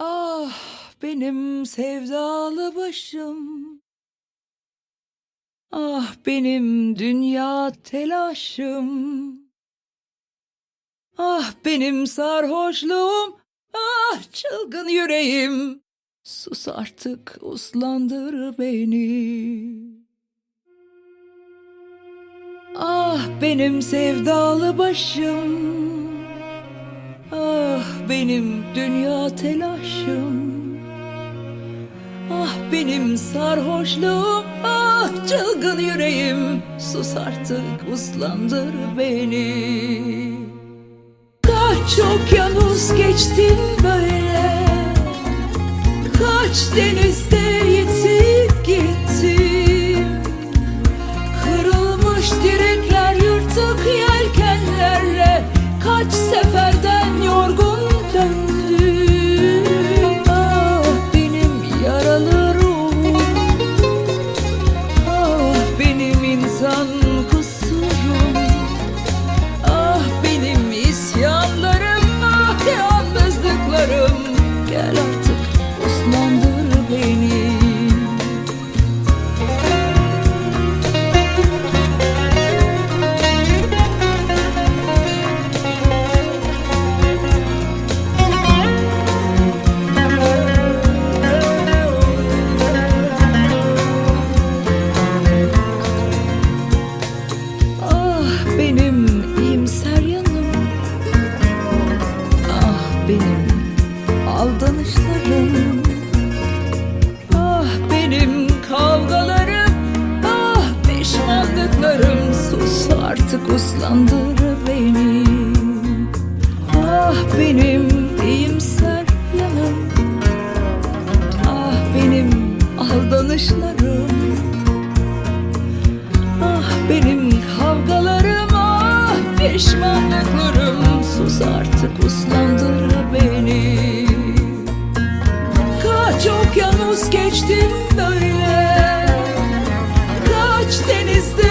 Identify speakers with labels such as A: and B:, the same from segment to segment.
A: Ah benim sevdalı başım. Ah benim dünya telaşım. Ah benim sarhoşluğum. Ah çılgın yüreğim. Sus artık uslandır beni. Ah benim sevdalı başım benim dünya telaşım. Ah benim sarhoşluğum Ah çılgın yüreğim. Sus artık uslandır beni. Kaç çok yalnız geçtin böyle? Kaç denizde artık uslandır beni. Ah benim iyimser yanım Ah benim aldanışlarım. Ah benim kavgalarım ah pişmanlıklarım. Sus artık uslandır beni. Kaç çok yalnız geçtim böyle. Kaç denizde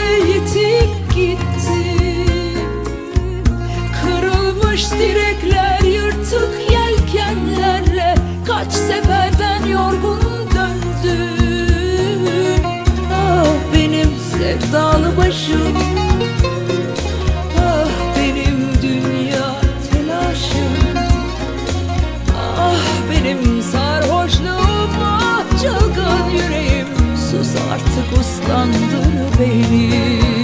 A: sevdalı başım Ah benim dünya telaşım. Ah benim sarhoşluğum. Ah çılgın yüreğim. Sus artık uslandır beni